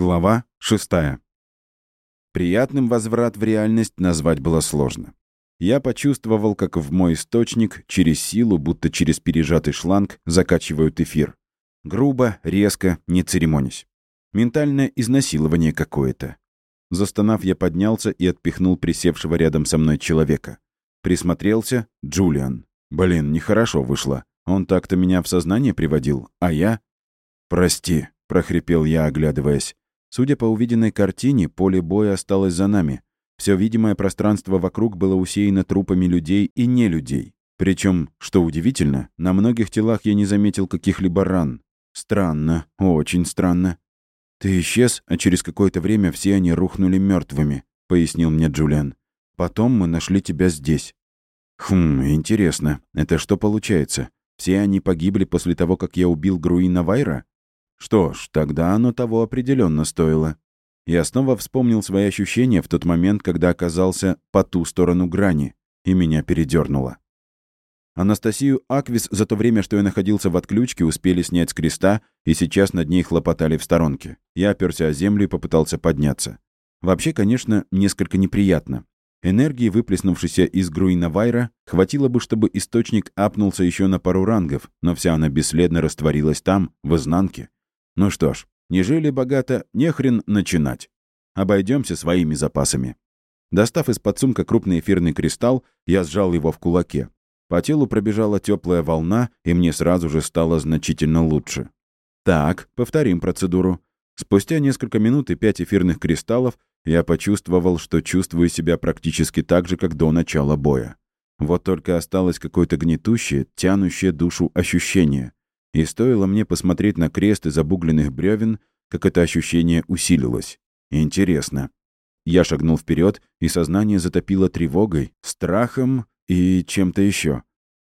Глава 6. Приятным возврат в реальность назвать было сложно. Я почувствовал, как в мой источник через силу, будто через пережатый шланг, закачивают эфир. Грубо, резко, не церемонясь. Ментальное изнасилование какое-то. Застонав, я поднялся и отпихнул присевшего рядом со мной человека. Присмотрелся — Джулиан. Блин, нехорошо вышло. Он так-то меня в сознание приводил, а я... «Прости», — прохрипел я, оглядываясь. Судя по увиденной картине, поле боя осталось за нами. Все видимое пространство вокруг было усеяно трупами людей и не людей. Причем, что удивительно, на многих телах я не заметил каких-либо ран. Странно, очень странно. «Ты исчез, а через какое-то время все они рухнули мертвыми, пояснил мне Джулиан. «Потом мы нашли тебя здесь». «Хм, интересно, это что получается? Все они погибли после того, как я убил Груина Вайра? Что ж, тогда оно того определенно стоило. Я снова вспомнил свои ощущения в тот момент, когда оказался по ту сторону грани, и меня передернуло. Анастасию Аквис за то время, что я находился в отключке, успели снять с креста, и сейчас над ней хлопотали в сторонке. Я оперся о землю и попытался подняться. Вообще, конечно, несколько неприятно. Энергии, выплеснувшейся из Груина Вайра, хватило бы, чтобы источник апнулся еще на пару рангов, но вся она бесследно растворилась там, в изнанке. Ну что ж, не жили богато, не хрен начинать. Обойдемся своими запасами. Достав из-под сумка крупный эфирный кристалл, я сжал его в кулаке. По телу пробежала теплая волна, и мне сразу же стало значительно лучше. Так, повторим процедуру. Спустя несколько минут и пять эфирных кристаллов я почувствовал, что чувствую себя практически так же, как до начала боя. Вот только осталось какое-то гнетущее, тянущее душу ощущение. И стоило мне посмотреть на крест из обугленных бревен, как это ощущение усилилось. Интересно. Я шагнул вперед, и сознание затопило тревогой, страхом и чем-то еще.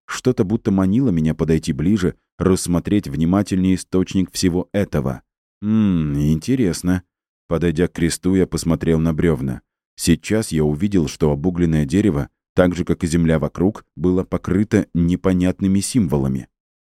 Что-то будто манило меня подойти ближе, рассмотреть внимательнее источник всего этого. Ммм, интересно. Подойдя к кресту, я посмотрел на бревна. Сейчас я увидел, что обугленное дерево, так же, как и земля вокруг, было покрыто непонятными символами.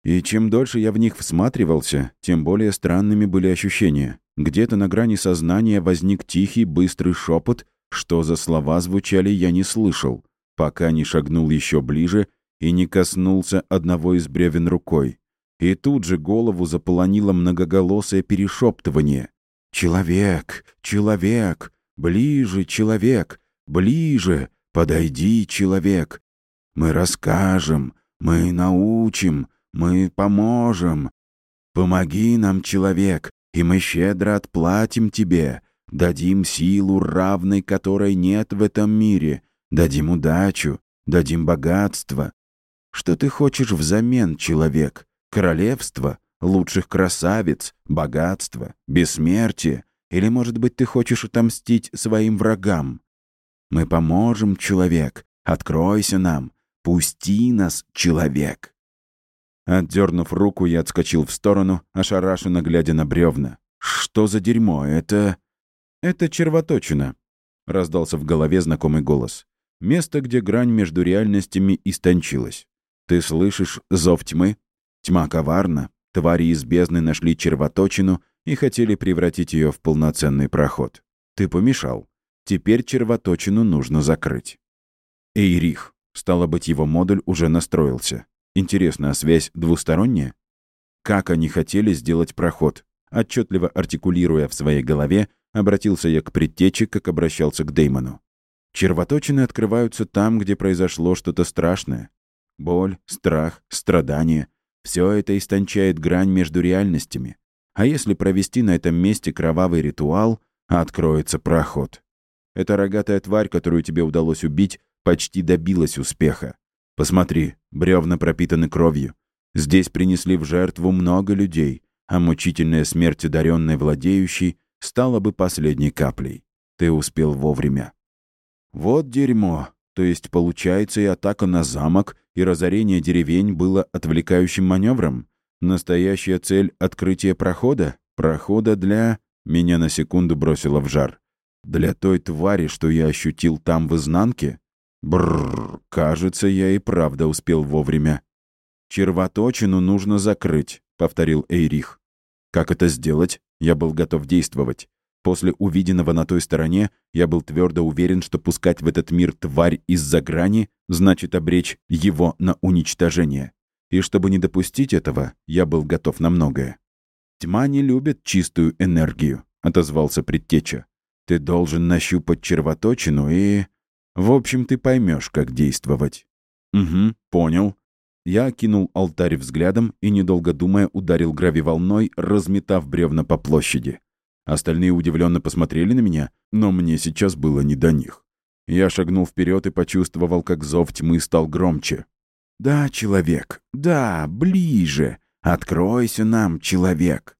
И чем дольше я в них всматривался, тем более странными были ощущения. Где-то на грани сознания возник тихий, быстрый шепот, что за слова звучали, я не слышал, пока не шагнул еще ближе и не коснулся одного из бревен рукой. И тут же голову заполонило многоголосое перешептывание. «Человек! Человек! Ближе, человек! Ближе! Подойди, человек! Мы расскажем, мы научим, мы поможем. Помоги нам, человек, и мы щедро отплатим тебе, дадим силу, равной которой нет в этом мире, дадим удачу, дадим богатство. Что ты хочешь взамен, человек? Королевство, лучших красавиц, богатство, бессмертие? Или, может быть, ты хочешь отомстить своим врагам? Мы поможем, человек. Откройся нам. Пусти нас, человек. Отдернув руку, я отскочил в сторону, ошарашенно глядя на бревна. «Что за дерьмо? Это...» «Это червоточина», — раздался в голове знакомый голос. «Место, где грань между реальностями истончилась. Ты слышишь зов тьмы? Тьма коварна. Твари из бездны нашли червоточину и хотели превратить ее в полноценный проход. Ты помешал. Теперь червоточину нужно закрыть». Эйрих. Стало быть, его модуль уже настроился. Интересно, а связь двусторонняя? Как они хотели сделать проход? Отчетливо артикулируя в своей голове, обратился я к предтече, как обращался к Деймону. Червоточины открываются там, где произошло что-то страшное. Боль, страх, страдания — все это истончает грань между реальностями. А если провести на этом месте кровавый ритуал, откроется проход. Эта рогатая тварь, которую тебе удалось убить, почти добилась успеха. Посмотри, бревна пропитаны кровью. Здесь принесли в жертву много людей, а мучительная смерть одаренной владеющей стала бы последней каплей. Ты успел вовремя. Вот дерьмо. То есть, получается, и атака на замок, и разорение деревень было отвлекающим маневром? Настоящая цель — открытие прохода? Прохода для... Меня на секунду бросило в жар. Для той твари, что я ощутил там в изнанке? Бррр, кажется, я и правда успел вовремя. «Червоточину нужно закрыть», — повторил Эйрих. «Как это сделать?» Я был готов действовать. После увиденного на той стороне я был твердо уверен, что пускать в этот мир тварь из-за грани значит обречь его на уничтожение. И чтобы не допустить этого, я был готов на многое. «Тьма не любит чистую энергию», — отозвался предтеча. «Ты должен нащупать червоточину и... В общем, ты поймешь, как действовать». «Угу, понял». Я окинул алтарь взглядом и, недолго думая, ударил гравиволной, разметав бревна по площади. Остальные удивленно посмотрели на меня, но мне сейчас было не до них. Я шагнул вперед и почувствовал, как зов тьмы стал громче. «Да, человек, да, ближе. Откройся нам, человек».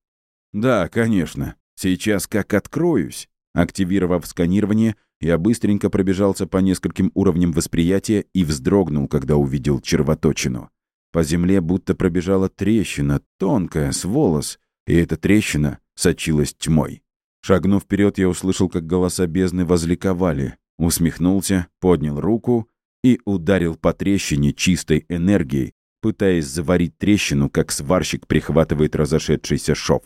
«Да, конечно. Сейчас как откроюсь». Активировав сканирование, я быстренько пробежался по нескольким уровням восприятия и вздрогнул, когда увидел червоточину. По земле будто пробежала трещина, тонкая, с волос, и эта трещина сочилась тьмой. Шагнув вперед, я услышал, как голоса бездны возликовали, усмехнулся, поднял руку и ударил по трещине чистой энергией, пытаясь заварить трещину, как сварщик прихватывает разошедшийся шов.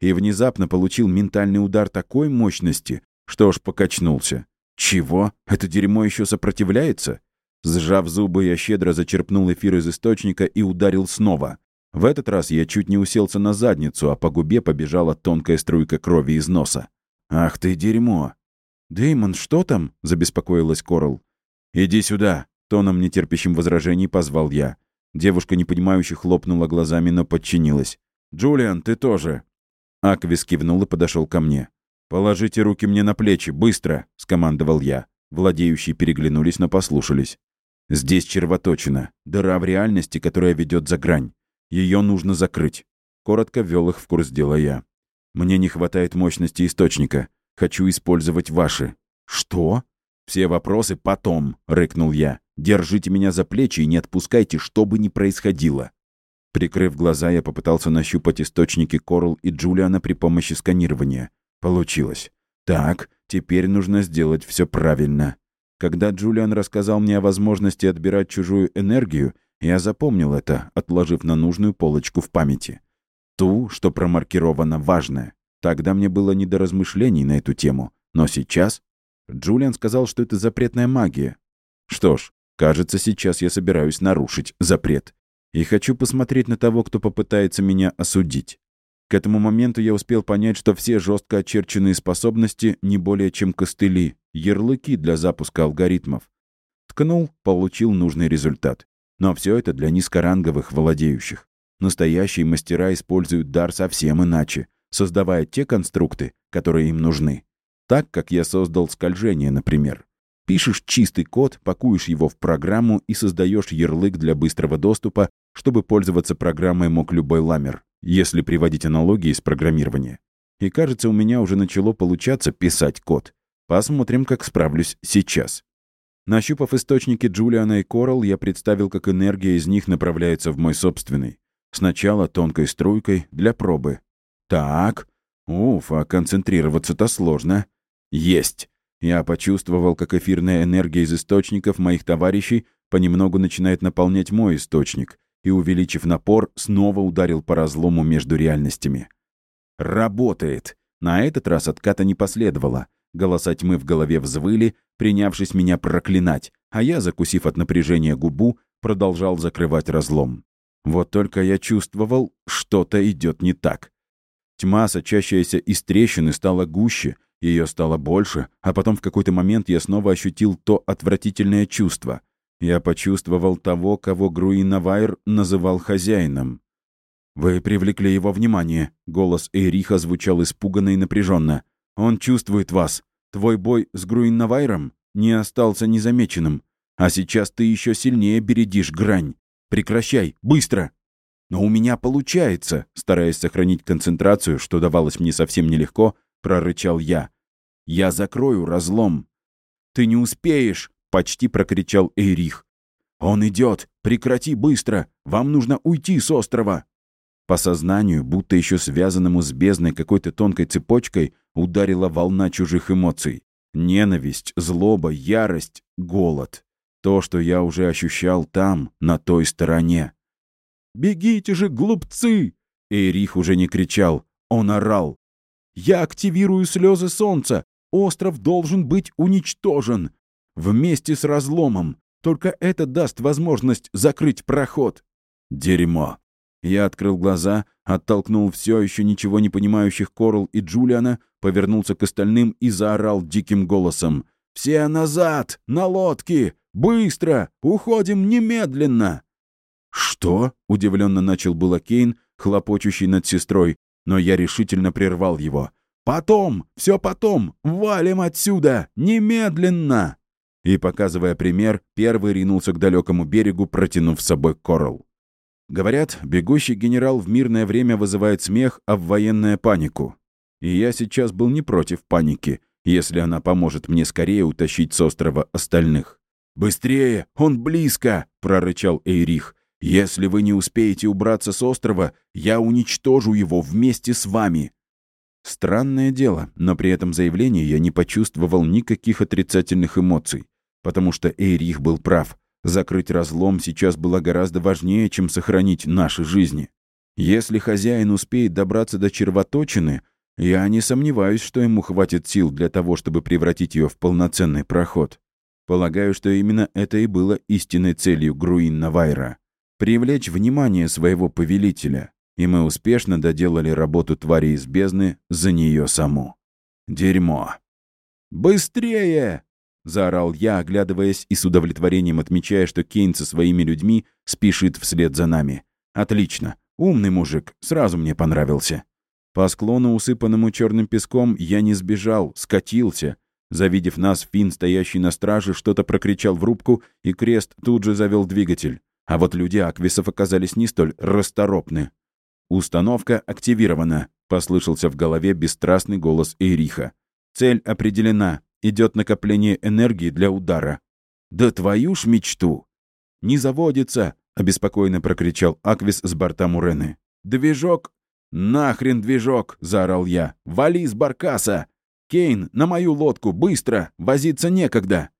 И внезапно получил ментальный удар такой мощности, что аж покачнулся. Чего? Это дерьмо еще сопротивляется? Сжав зубы, я щедро зачерпнул эфир из источника и ударил снова. В этот раз я чуть не уселся на задницу, а по губе побежала тонкая струйка крови из носа. «Ах ты дерьмо!» «Дэймон, что там?» — забеспокоилась Корл. «Иди сюда!» — тоном нетерпящим возражений позвал я. Девушка непонимающе хлопнула глазами, но подчинилась. «Джулиан, ты тоже!» Аквис кивнул и подошел ко мне. «Положите руки мне на плечи, быстро!» — скомандовал я. Владеющие переглянулись, но послушались. «Здесь червоточина, дыра в реальности, которая ведет за грань. Ее нужно закрыть. Коротко ввел их в курс дела я. Мне не хватает мощности источника. Хочу использовать ваши. Что? Все вопросы потом, рыкнул я. Держите меня за плечи и не отпускайте, что бы ни происходило. Прикрыв глаза, я попытался нащупать источники Корл и Джулиана при помощи сканирования. Получилось. Так, теперь нужно сделать все правильно. Когда Джулиан рассказал мне о возможности отбирать чужую энергию, я запомнил это, отложив на нужную полочку в памяти. Ту, что промаркировано «важное». Тогда мне было не до размышлений на эту тему. Но сейчас... Джулиан сказал, что это запретная магия. Что ж, кажется, сейчас я собираюсь нарушить запрет. И хочу посмотреть на того, кто попытается меня осудить. К этому моменту я успел понять, что все жестко очерченные способности не более чем костыли, ярлыки для запуска алгоритмов. Ткнул, получил нужный результат. Но все это для низкоранговых владеющих. Настоящие мастера используют дар совсем иначе, создавая те конструкты, которые им нужны. Так, как я создал скольжение, например. Пишешь чистый код, пакуешь его в программу и создаешь ярлык для быстрого доступа, чтобы пользоваться программой мог любой ламер, если приводить аналогии из программирования. И кажется, у меня уже начало получаться писать код. Посмотрим, как справлюсь сейчас. Нащупав источники Джулиана и Коралл, я представил, как энергия из них направляется в мой собственный. Сначала тонкой струйкой для пробы. Так. Уф, а концентрироваться-то сложно. Есть. Я почувствовал, как эфирная энергия из источников моих товарищей понемногу начинает наполнять мой источник, и, увеличив напор, снова ударил по разлому между реальностями. Работает. На этот раз отката не последовало. Голоса тьмы в голове взвыли, принявшись меня проклинать, а я, закусив от напряжения губу, продолжал закрывать разлом. Вот только я чувствовал, что-то идет не так. Тьма, сочащаяся из трещины, стала гуще, ее стало больше, а потом в какой-то момент я снова ощутил то отвратительное чувство. Я почувствовал того, кого Груинавайр называл хозяином. «Вы привлекли его внимание», — голос Эриха звучал испуганно и напряженно. Он чувствует вас. Твой бой с Груиннавайром не остался незамеченным. А сейчас ты еще сильнее бередишь грань. Прекращай, быстро!» «Но у меня получается!» Стараясь сохранить концентрацию, что давалось мне совсем нелегко, прорычал я. «Я закрою разлом!» «Ты не успеешь!» — почти прокричал Эйрих. «Он идет! Прекрати быстро! Вам нужно уйти с острова!» По сознанию, будто еще связанному с бездной какой-то тонкой цепочкой, ударила волна чужих эмоций. Ненависть, злоба, ярость, голод. То, что я уже ощущал там, на той стороне. «Бегите же, глупцы!» Эрих уже не кричал, он орал. Я активирую слезы солнца! Остров должен быть уничтожен! Вместе с разломом! Только это даст возможность закрыть проход!» «Дерьмо!» Я открыл глаза, оттолкнул все еще ничего не понимающих Корл и Джулиана, повернулся к остальным и заорал диким голосом. «Все назад! На лодки! Быстро! Уходим немедленно!» «Что?» — удивленно начал было Кейн, хлопочущий над сестрой, но я решительно прервал его. «Потом! Все потом! Валим отсюда! Немедленно!» И, показывая пример, первый ринулся к далекому берегу, протянув с собой Коралл. Говорят, бегущий генерал в мирное время вызывает смех, а в военное — панику. И я сейчас был не против паники, если она поможет мне скорее утащить с острова остальных. «Быстрее! Он близко!» — прорычал Эйрих. «Если вы не успеете убраться с острова, я уничтожу его вместе с вами!» Странное дело, но при этом заявлении я не почувствовал никаких отрицательных эмоций, потому что Эйрих был прав. Закрыть разлом сейчас было гораздо важнее, чем сохранить наши жизни. Если хозяин успеет добраться до червоточины, я не сомневаюсь, что ему хватит сил для того, чтобы превратить ее в полноценный проход. Полагаю, что именно это и было истинной целью Груинна Вайра — привлечь внимание своего повелителя, и мы успешно доделали работу твари из бездны за нее саму. Дерьмо. «Быстрее!» — заорал я, оглядываясь и с удовлетворением отмечая, что Кейн со своими людьми спешит вслед за нами. «Отлично. Умный мужик. Сразу мне понравился». По склону, усыпанному черным песком, я не сбежал, скатился, Завидев нас, Финн, стоящий на страже, что-то прокричал в рубку, и Крест тут же завел двигатель. А вот люди Аквисов оказались не столь расторопны. «Установка активирована», — послышался в голове бесстрастный голос Эриха. «Цель определена. Идет накопление энергии для удара». «Да твою ж мечту!» «Не заводится!» — обеспокоенно прокричал Аквис с борта Мурены. «Движок!» «Нахрен движок!» — заорал я. «Вали с баркаса!» «Кейн, на мою лодку, быстро! Возиться некогда!»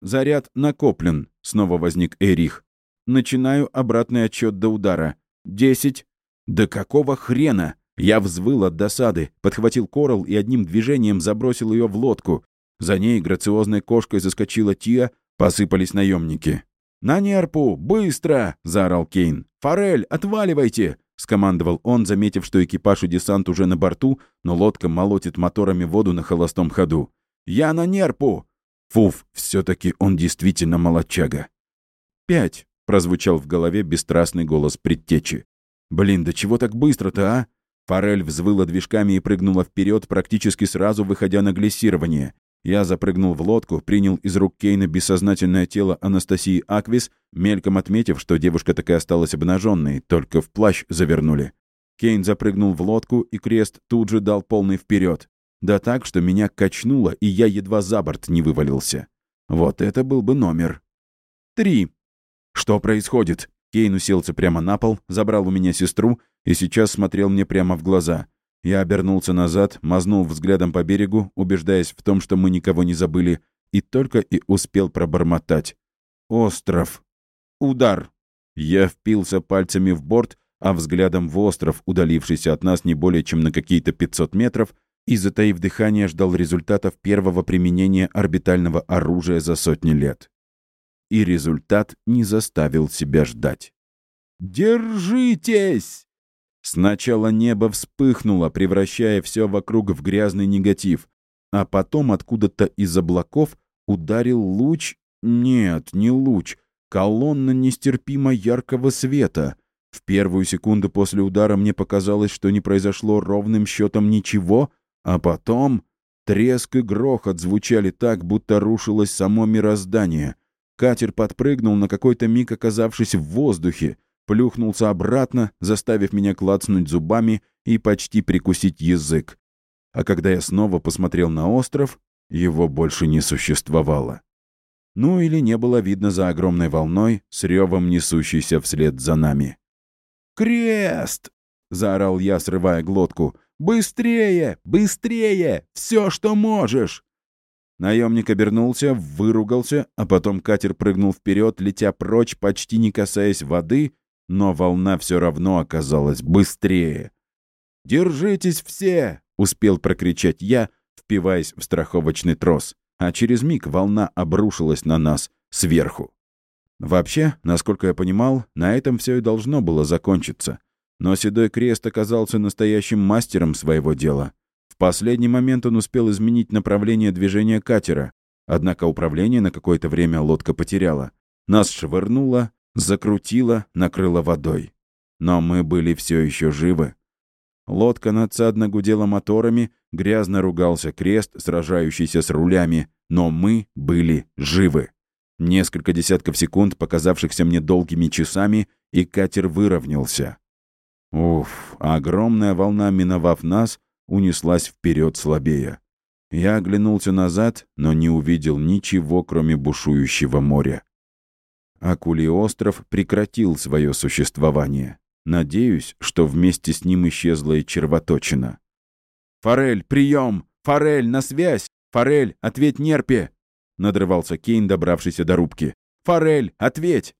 «Заряд накоплен», — снова возник Эрих. «Начинаю обратный отчет до удара. Десять». «Да какого хрена?» Я взвыл от досады, подхватил коралл и одним движением забросил ее в лодку. За ней грациозной кошкой заскочила Тия, посыпались наемники. «На нерпу! Быстро!» — заорал Кейн. «Форель, отваливайте! — скомандовал он, заметив, что экипаж и десант уже на борту, но лодка молотит моторами воду на холостом ходу. «Я на нерпу!» Фуф, все таки он действительно молодчага. «Пять!» — прозвучал в голове бесстрастный голос предтечи. «Блин, да чего так быстро-то, а?» Форель взвыла движками и прыгнула вперед, практически сразу выходя на глиссирование. Я запрыгнул в лодку, принял из рук Кейна бессознательное тело Анастасии Аквис, мельком отметив, что девушка так и осталась обнаженной, только в плащ завернули. Кейн запрыгнул в лодку, и крест тут же дал полный вперед. Да так, что меня качнуло, и я едва за борт не вывалился. Вот это был бы номер. Три. Что происходит? Кейн уселся прямо на пол, забрал у меня сестру и сейчас смотрел мне прямо в глаза — я обернулся назад, мазнул взглядом по берегу, убеждаясь в том, что мы никого не забыли, и только и успел пробормотать. «Остров! Удар!» Я впился пальцами в борт, а взглядом в остров, удалившийся от нас не более чем на какие-то 500 метров, и, затаив дыхание, ждал результатов первого применения орбитального оружия за сотни лет. И результат не заставил себя ждать. «Держитесь!» Сначала небо вспыхнуло, превращая все вокруг в грязный негатив, а потом откуда-то из облаков ударил луч... Нет, не луч. Колонна нестерпимо яркого света. В первую секунду после удара мне показалось, что не произошло ровным счетом ничего, а потом... Треск и грохот звучали так, будто рушилось само мироздание. Катер подпрыгнул, на какой-то миг оказавшись в воздухе плюхнулся обратно, заставив меня клацнуть зубами и почти прикусить язык. А когда я снова посмотрел на остров, его больше не существовало. Ну или не было видно за огромной волной, с ревом несущейся вслед за нами. «Крест!» — заорал я, срывая глотку. «Быстрее! Быстрее! Все, что можешь!» Наемник обернулся, выругался, а потом катер прыгнул вперед, летя прочь, почти не касаясь воды, но волна все равно оказалась быстрее. «Держитесь все! успел прокричать я, впиваясь в страховочный трос, а через миг волна обрушилась на нас сверху. Вообще, насколько я понимал, на этом все и должно было закончиться. Но Седой Крест оказался настоящим мастером своего дела. В последний момент он успел изменить направление движения катера, однако управление на какое-то время лодка потеряла. Нас швырнуло, закрутило, накрыло водой. Но мы были все еще живы. Лодка надсадно гудела моторами, грязно ругался крест, сражающийся с рулями, но мы были живы. Несколько десятков секунд, показавшихся мне долгими часами, и катер выровнялся. Уф, огромная волна, миновав нас, унеслась вперед слабее. Я оглянулся назад, но не увидел ничего, кроме бушующего моря. Акулий остров прекратил свое существование. Надеюсь, что вместе с ним исчезла и червоточина. «Форель, прием! Форель, на связь! Форель, ответь нерпе!» — надрывался Кейн, добравшийся до рубки. «Форель, ответь!»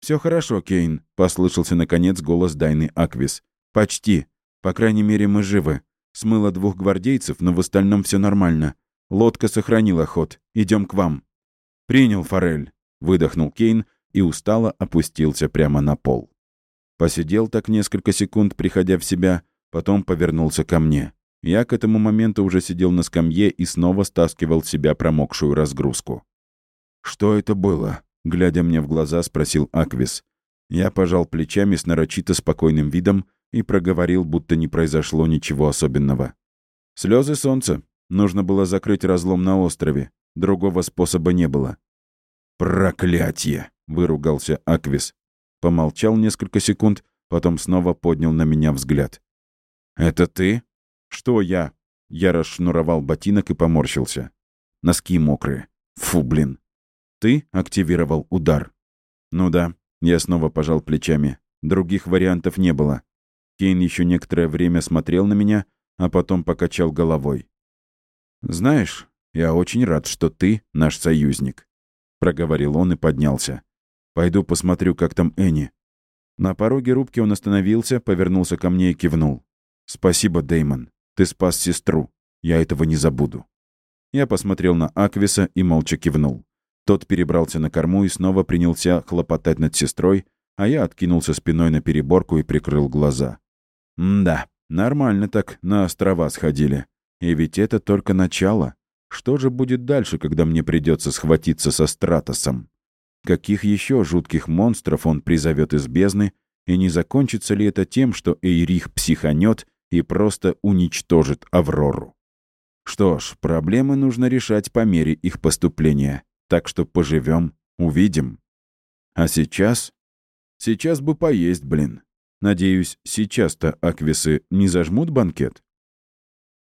«Все хорошо, Кейн», — послышался наконец голос Дайны Аквис. «Почти. По крайней мере, мы живы. Смыло двух гвардейцев, но в остальном все нормально. Лодка сохранила ход. Идем к вам». «Принял, Форель», — выдохнул Кейн и устало опустился прямо на пол. Посидел так несколько секунд, приходя в себя, потом повернулся ко мне. Я к этому моменту уже сидел на скамье и снова стаскивал с себя промокшую разгрузку. «Что это было?» — глядя мне в глаза, спросил Аквис. Я пожал плечами с нарочито спокойным видом и проговорил, будто не произошло ничего особенного. Слезы солнца. Нужно было закрыть разлом на острове. Другого способа не было. «Проклятье!» — выругался Аквис. Помолчал несколько секунд, потом снова поднял на меня взгляд. «Это ты?» «Что я?» Я расшнуровал ботинок и поморщился. Носки мокрые. Фу, блин. Ты активировал удар. Ну да, я снова пожал плечами. Других вариантов не было. Кейн еще некоторое время смотрел на меня, а потом покачал головой. «Знаешь, я очень рад, что ты наш союзник», — проговорил он и поднялся. «Пойду посмотрю, как там Энни». На пороге рубки он остановился, повернулся ко мне и кивнул. «Спасибо, Деймон. Ты спас сестру. Я этого не забуду». Я посмотрел на Аквиса и молча кивнул. Тот перебрался на корму и снова принялся хлопотать над сестрой, а я откинулся спиной на переборку и прикрыл глаза. да, нормально так на острова сходили. И ведь это только начало. Что же будет дальше, когда мне придется схватиться со Стратосом? Каких еще жутких монстров он призовет из бездны, и не закончится ли это тем, что Эйрих психанет и просто уничтожит Аврору. Что ж, проблемы нужно решать по мере их поступления, так что поживем, увидим. А сейчас? Сейчас бы поесть, блин. Надеюсь, сейчас-то аквисы не зажмут банкет?